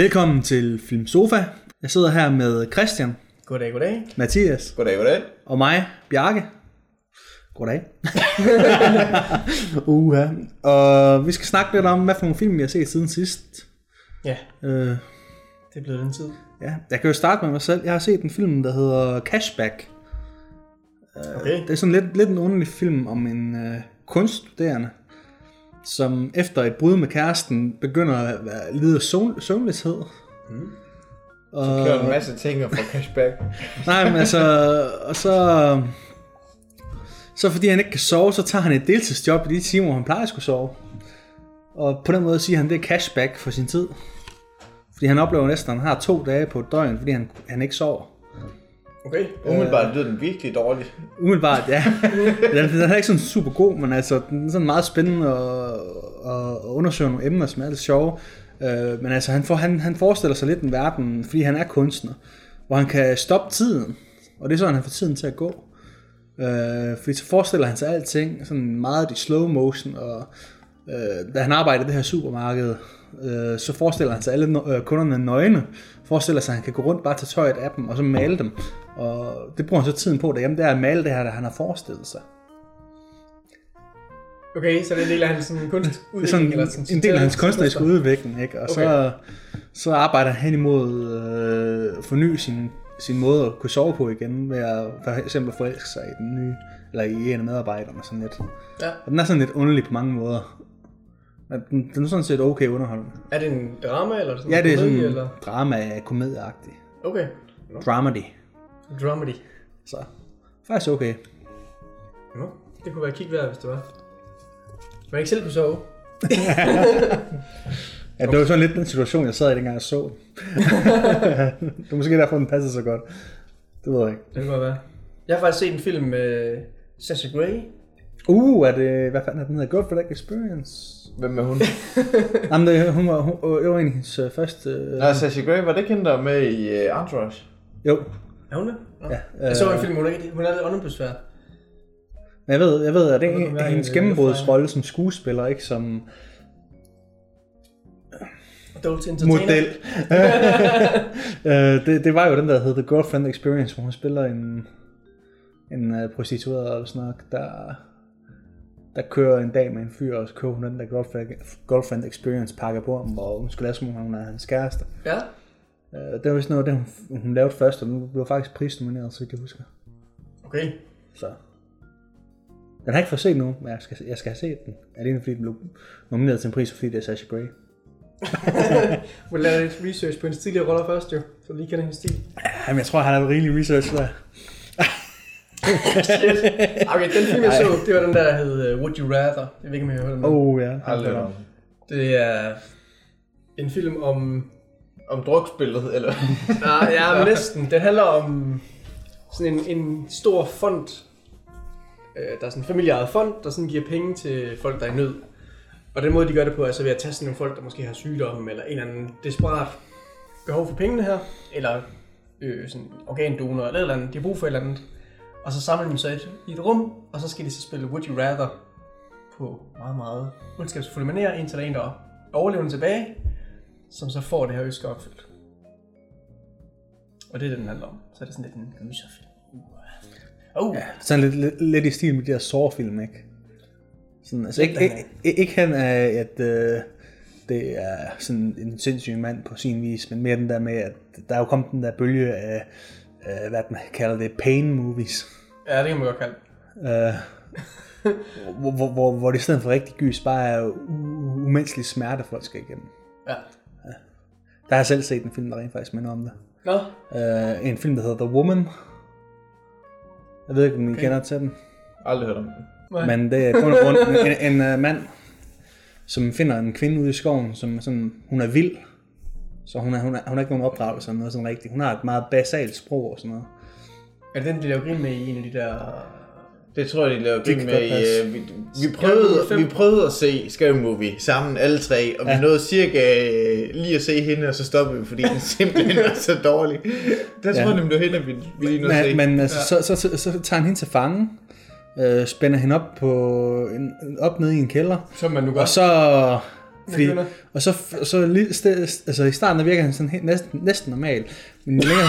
Velkommen til Film Sofa. Jeg sidder her med Christian, Goddag, goddag. Mathias Goddag, goddag. og mig, Bjarke. Goddag. Uha. Og vi skal snakke lidt om, hvad for nogle film vi har set siden sidst. Ja, Øh, det er blevet den tid. ja, jeg kan jo starte med mig selv. Jeg har set en film, der hedder Cashback. Okay. Det er sådan lidt, lidt en underlig film om en øh, kunststuderende, som efter et brud med kæresten begynder at være- lide af søvn, søvnløshed. Mm. Og, Kører en masse ting og får cashback. Nej, men altså, og så, så fordi han ikke kan sove, så tager han et deltidsjob i de timer, hvor han plejer at skulle sove. Og på den måde siger han, det er cashback for sin tid. Fordi han oplever næsten, at han har to dage på et døgn, fordi han, han ikke sover. Okay. Umiddelbart lyder den virkelig dårligt. Umiddelbart, ja. Den, den er ikke sådan super god, men altså, den er sådan meget spændende at, at, at undersøge nogle emner, som er lidt sjove. Øh, men altså, han, får, han, han forestiller sig lidt en verden, fordi han er kunstner, hvor han kan stoppe tiden. Og det er sådan, han får tiden til at gå. Øh, fordi så forestiller han sig alting sådan meget i slow motion, og øh, da han arbejder i det her supermarked, øh, så forestiller han sig alle øh, kunderne nøgne, forestiller sig, at han kan gå rundt bare tage tøjet af dem, og så male dem. Og det bruger han så tiden på derhjemme, det er at male det her, der han har forestillet sig. Okay, så det er en del af hans sådan, kunstudvikling? Det er sådan eller en, en del af hans kunstneriske udvikling, ikke? Og okay. så, så arbejder han hen imod øh, at forny sin, sin måde at kunne sove på igen, ved at for eksempel forelske sig i den nye, eller i en af medarbejderne sådan lidt. Ja. Og den er sådan lidt underlig på mange måder. Men den, den er sådan set okay underholdende. Er det en drama, eller er det sådan Ja, det er en sådan eller? drama komedieagtigt. Okay. Dramedy. Dramedy. Så faktisk okay. Nå, det kunne være kig værd, hvis det var. Man ikke selv kunne sove. Ja, det var sådan lidt den situation, jeg sad i, dengang jeg så den. det er måske derfor, den passer så godt. Det ved jeg ikke. Det kunne godt være. Jeg har faktisk set en film med Sasha Grey. Uh, er det, hvad fanden er den hedder? Good for that experience. Hvem er hun? Jamen, det, hun var, hun, det var en af hendes øh, første... Øh, Nå, Sasha Grey, var det ikke hende, der med i uh, Entourage? jo, Er hun det? Nå. ja. Jeg så en Øh, film, hun er, ikke, hun er lidt åndebesvær. men jeg ved, jeg ved, at det er være hendes en, øh, gennembrudsrolle som skuespiller, ikke som model. øh, det, det var jo den, der hed The Girlfriend Experience, hvor hun spiller en, en uh, prostitueret eller sådan noget, der, der kører en dag med en fyr, og så kører hun den der Girlfriend, girlfriend Experience pakker på ham, hvor hun skal lade som om hun er hans kæreste. Ja. Øh, det var vist noget det, hun, hun lavede først, og nu blev faktisk prisnomineret, så jeg husker. Okay. Så. Den har jeg ikke fået set nu, men jeg skal, jeg skal have set den. Alene fordi den blev nomineret til en pris, fordi det er Sasha Grey. Vi lavede lidt research på hendes tidligere roller først, jo. Så lige kender hendes stil. Jamen, jeg tror, han har rigelig research der. Okay, den film, jeg så, det var den der, der hed uh, Would You Rather. Jeg ved ikke, om I har hørt om den. Oh, ja. Aldrig om. Det er en film om... Om drukspillet, eller? Nej, ja, men næsten. Den handler om sådan en, en stor fond. Øh, Der er sådan en familieejet fond, der sådan giver penge til folk, der er i nød. Og den måde, de gør det på, er så ved at tage sådan nogle folk, der måske har sygdom, eller en eller anden desperat behov for pengene her, eller øh, sådan organdonor, eller et eller andet. De har brug for et eller andet. Og så samler de et, i et rum, og så skal de så spille Would You Rather på meget, meget ondskabsfulde manerer, indtil der er en, der er overlevende tilbage, som så får det her ønske opfyldt. Og det er det, den handler om. Så er det sådan lidt en gyserfilm. Uh. Uh. Ja, sådan lidt, lidt, lidt i stil med de her Saw-film, ikke? Sådan, altså ikke, ikke, ikke, ikke han af, at øh, det er sådan en sindssyg mand på sin vis, men mere den der med, at der er jo kommet den der bølge af, øh, hvad man kalder det, pain movies. Ja, det kan man godt kalde. Øh, hvor, hvor, hvor, hvor det i stedet for rigtig gys bare er u- umenneskelig smerte, folk skal igennem. Ja. Der har jeg selv set en film, der rent faktisk minder om det. Nå, Øh, en film, der hedder The Woman. Jeg ved ikke, om I Okay. kender til den. Aldrig hørt om den. nej. Men det er grund grund en, en, en mand, som finder en kvinde ude i skoven, som sådan, hun er vild. Så hun er, hun er, hun er ikke nogen opdragelse eller noget sådan rigtigt. Hun har et meget basalt sprog og sådan noget. er det den, de laver grin med i en af de der... Det tror jeg, de lavede Det grin med i... Uh, vi, vi, prøvede, vi prøvede at se Scary Movie sammen, alle tre, og vi Ja. nåede cirka øh, lige at se hende, og så stoppede vi, fordi den simpelthen var så dårlig. Der tror Ja. jeg nemlig, det var hende, vi, vi lige nåede at se. Men, altså, så, så, så, så, tager han hende til fange, øh, spænder hende op, på en, op nede i en kælder, Som man nu gør. og så Fordi, og så, og så lige sted, altså i starten der virker han sådan helt, næsten, næsten normal. Men, længere,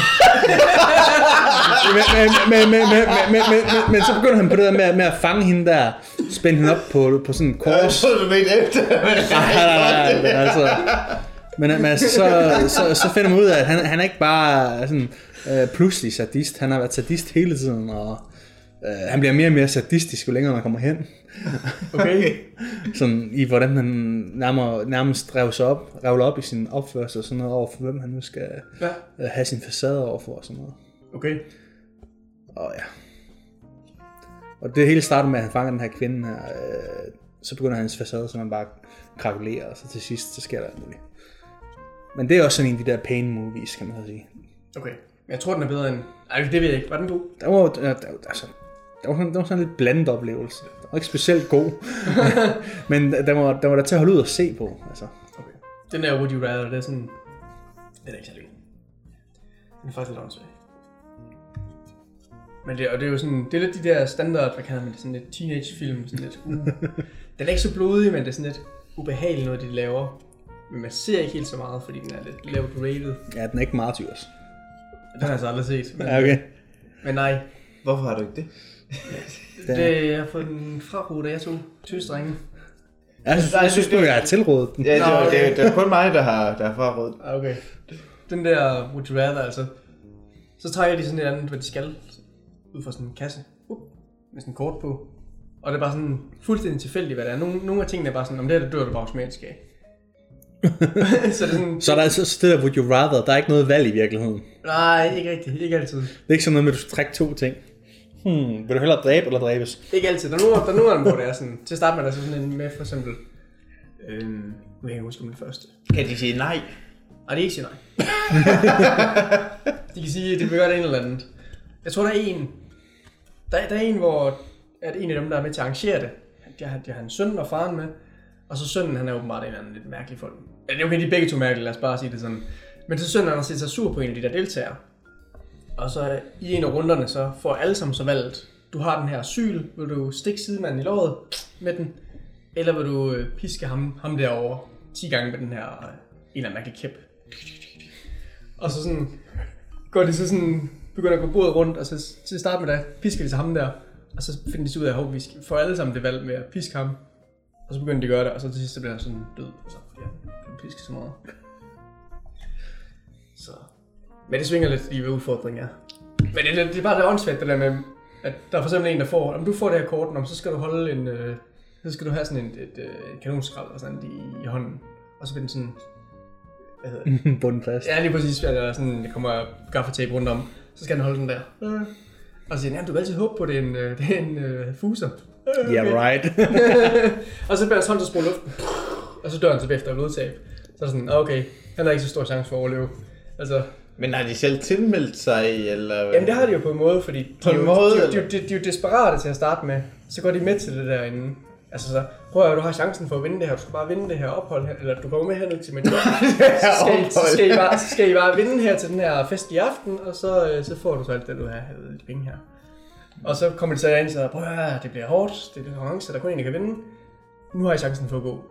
men, men, men, men, men, men, men, men, men, så begynder han på det der med, med at fange hende der, spænde hende op på, på sådan en Jeg kors. troede, du mente efter. Men Nej, nej, nej, altså, men, men altså, så, så, så finder man ud af, at han, han er ikke bare sådan, øh, pludselig sadist. Han har været sadist hele tiden, og øh, han bliver mere og mere sadistisk, jo længere man kommer hen. Okay. Sådan i hvordan han nærmere, nærmest rev sig op, revler op i sin opførsel og sådan noget over for, hvem han nu skal Ja. øh, have sin facade over for og sådan noget. Okay. Og ja. Og det hele starter med, at han fanger den her kvinde her, øh, så begynder hans facade, så man bare krakulerer, og så til sidst, så sker der alt muligt. Men det er også sådan en af de der pain movies, kan man så sige. Okay. Men jeg tror, den er bedre end... Ej, det ved jeg ikke. Var den god? Der var, der, der, altså, der var, sådan, der var sådan en lidt blandet oplevelse. Den var ikke specielt god. Men der var, der var der til at holde ud og se på. Altså. Okay. Den der Would You Rather, det er sådan... Den er ikke særlig god. Den er faktisk lidt åndssvag. Men det, og det er jo sådan, det er lidt de der standard, hvad kalder man det, sådan lidt teenage-film, sådan lidt, uh, den er ikke så blodig, men det er sådan lidt ubehageligt noget, de laver. Men man ser ikke helt så meget, fordi den er lidt lavt rated. Ja, den er ikke Martyrs. Den har jeg så aldrig set. Men, Ja, okay. men nej, Hvorfor har du ikke det? Den, det, jeg har fået den fra da jeg tog tøsdrenge. jeg, synes, jeg synes nu, jeg har tilrådet den. Ja, det, Nå, var, okay. det, det er kun mig, der har, der har frarådet. Ah, Okay. Den der Would You Rather, altså. Så trækker de sådan et andet, hvad de skal. Ud fra sådan en kasse. Uh, med sådan en kort på. Og det er bare sådan fuldstændig tilfældigt, hvad det er. Nogle, nogle af tingene er bare sådan, om det her, det dør du bare automatisk af. så det er sådan, Så der er så så det der Would You Rather, der er ikke noget valg i virkeligheden. nej, ikke rigtigt. Ikke altid. Det er ikke sådan noget med, at du skal trække to ting. Hmm, vil du hellere dræbe eller dræbes? Ikke altid. Der er nogle, der er nogle af dem, hvor det er sådan. Til at starte med, der er sådan en med, for eksempel. Øhm, nu kan jeg ikke huske den første. Kan de sige nej? Nej, det er ikke sige nej. de kan sige, at det vil gøre det en eller andet. Jeg tror, der er en. Der, der er en, hvor at en af dem, der er med til at arrangere det, de har, de har en søn og faren med, og så sønnen, han er åbenbart en eller anden lidt mærkelig folk. Ja, det er okay, de er begge to mærkelige, lad os bare sige det sådan. Men så sønnen, han har set sig sur på en af de der deltagere. Og så i en af runderne, så får alle sammen så valgt, du har den her syl, vil du stikke sidemanden i låret med den, eller vil du øh, piske ham, ham derovre 10 gange med den her, øh, en eller anden mærkelig kæp. Og så sådan, går de så sådan, begynder at gå bordet rundt, og så til at starte med, der pisker de til ham der, og så finder de så ud af, at vi får alle sammen det valg med at piske ham. Og så begynder de at gøre det, og så til sidst så bliver han sådan død, og så ja, han pisker så meget. Så. Men det svinger lidt i, hvad udfordringen er. Men det, det, det er bare det åndssvagt, det der med, at der er for eksempel en, der får, om du får det her kort, om, så skal du holde en, øh, så skal du have sådan et, et, et, et kanonskrald og sådan i, i hånden. Og så bliver den sådan, hvad hedder det? Bunden fast. Ja, lige præcis, der sådan, der kommer gaffatape rundt om. Så skal han holde den der. Øh. Og så siger han, du kan altid håbe på, at det er en, øh, det er en øh, fuser. Øh, Yeah, right. og så bliver hans hånd at spole luften. Og så dør han tilbage efter blodtab. Så er det sådan, okay, han har ikke så stor chance for at overleve. Altså, Men har de selv tilmeldt sig, eller? jamen det har de jo på en måde, fordi På de, en måde, de, de, de, de, de, er jo desperate til at starte med. Så går de med til det der inden. Altså så, prøv at du har chancen for at vinde det her, du skal bare vinde det her ophold her, eller du kommer med herned til min så, skal I, så, skal I bare, så skal I bare vinde her til den her fest i aften, og så, øh, så får du så alt det, du har de penge her. Og så kommer de så ind og siger, prøv at det bliver hårdt, det er konkurrence, der kun en, der kan vinde. Nu har I chancen for at gå.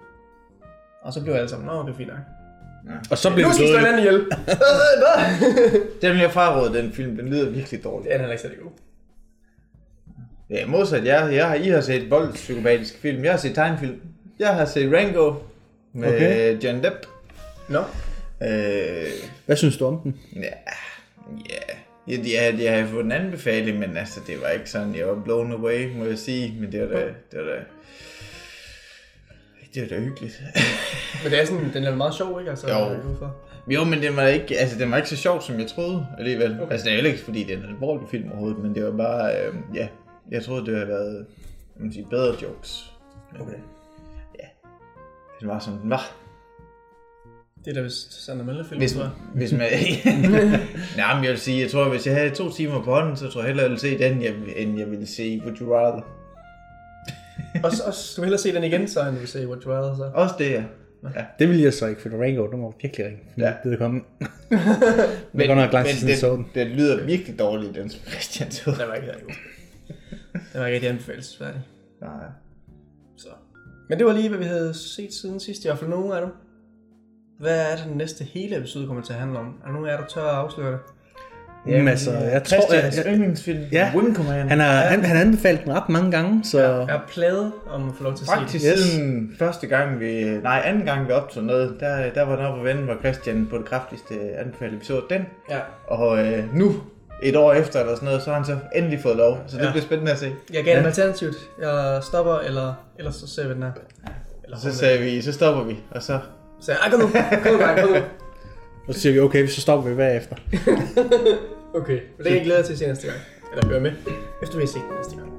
Og så bliver alle sammen, nå, det er fint nok. Og så bliver Nu skal I slå hinanden ihjel. Den vil jeg fraråde, den film. Den lyder virkelig dårlig. Det er ikke særlig god. Ja, modsat jeg, jeg har, I har set voldspsykopatiske film. Jeg har set tegnefilm. Jeg har set Rango med Okay. John Depp. Nå, Øh, Hvad synes du om den? ja, ja. Jeg, jeg, jeg har fået en anbefaling, men altså, det var ikke sådan, jeg var blown away, må jeg sige. Men det var da, det var da, det var da hyggeligt. men det er sådan, den er meget sjov, ikke? Altså, Jo. er for. jo, men det var ikke, altså, det var ikke så sjovt, som jeg troede alligevel. Okay. Altså, det er heller ikke, fordi det er en alvorlig film overhovedet, men det var bare, øh, ja, jeg troede, det havde været, man sige, bedre jokes. Okay. Den var som den var. Det er da vist Sandra Mølle-film, Hvis, tror jeg. hvis man... Nej, men jeg vil sige, jeg tror, hvis jeg havde to timer på hånden, så tror jeg hellere, jeg ville se den, end jeg ville se Would You Rather. Også, også, du vil hellere se den igen, så end du vil se What You Rather, så. Også det, ja. Det vil jeg så ikke, for Rango, den var virkelig ring. Ja. Ja. Det er kommet. Men, godt nok lang tid siden, jeg så den. den, lyder virkelig dårligt, den som Christian så. Den var ikke særlig god. Den var ikke rigtig anbefalesværdig. Nej. Så. Men det var lige, hvad vi havde set siden sidst, i hvert fald nogle af dem. Hvad er det, den næste hele episode kommer til at handle om? Er nogen af jer, der tør at afsløre det? Jamen, altså, jeg tror, jeg- jeg- yndlingsfilm, Ja. Wing Command. Han har, han, han har anbefalet den ret mange gange, så... Jeg er pladet om at få lov til at se Faktisk det. Yes. siden første gang vi, nej anden gang vi optog noget, der, der var den oppe og vende, hvor Christian på det kraftigste anbefalede, vi så den. Ja. Og øh, nu, et år efter eller sådan noget, så har han så endelig fået lov. Så det Ja. bliver spændende at se. Jeg gav dem Ja. alternativt. Jeg stopper, eller ellers så ser vi den her. Eller Så sagde vi, så stopper vi, og så... Så jeg, kom nu, kom nu, kom nu. Og så siger vi, okay, så stopper vi bagefter. Okay, det kan jeg glæde jer til at se næste gang. Eller høre med, efter vi har set næste gang.